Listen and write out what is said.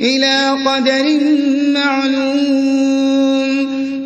إلى قدر معلوم.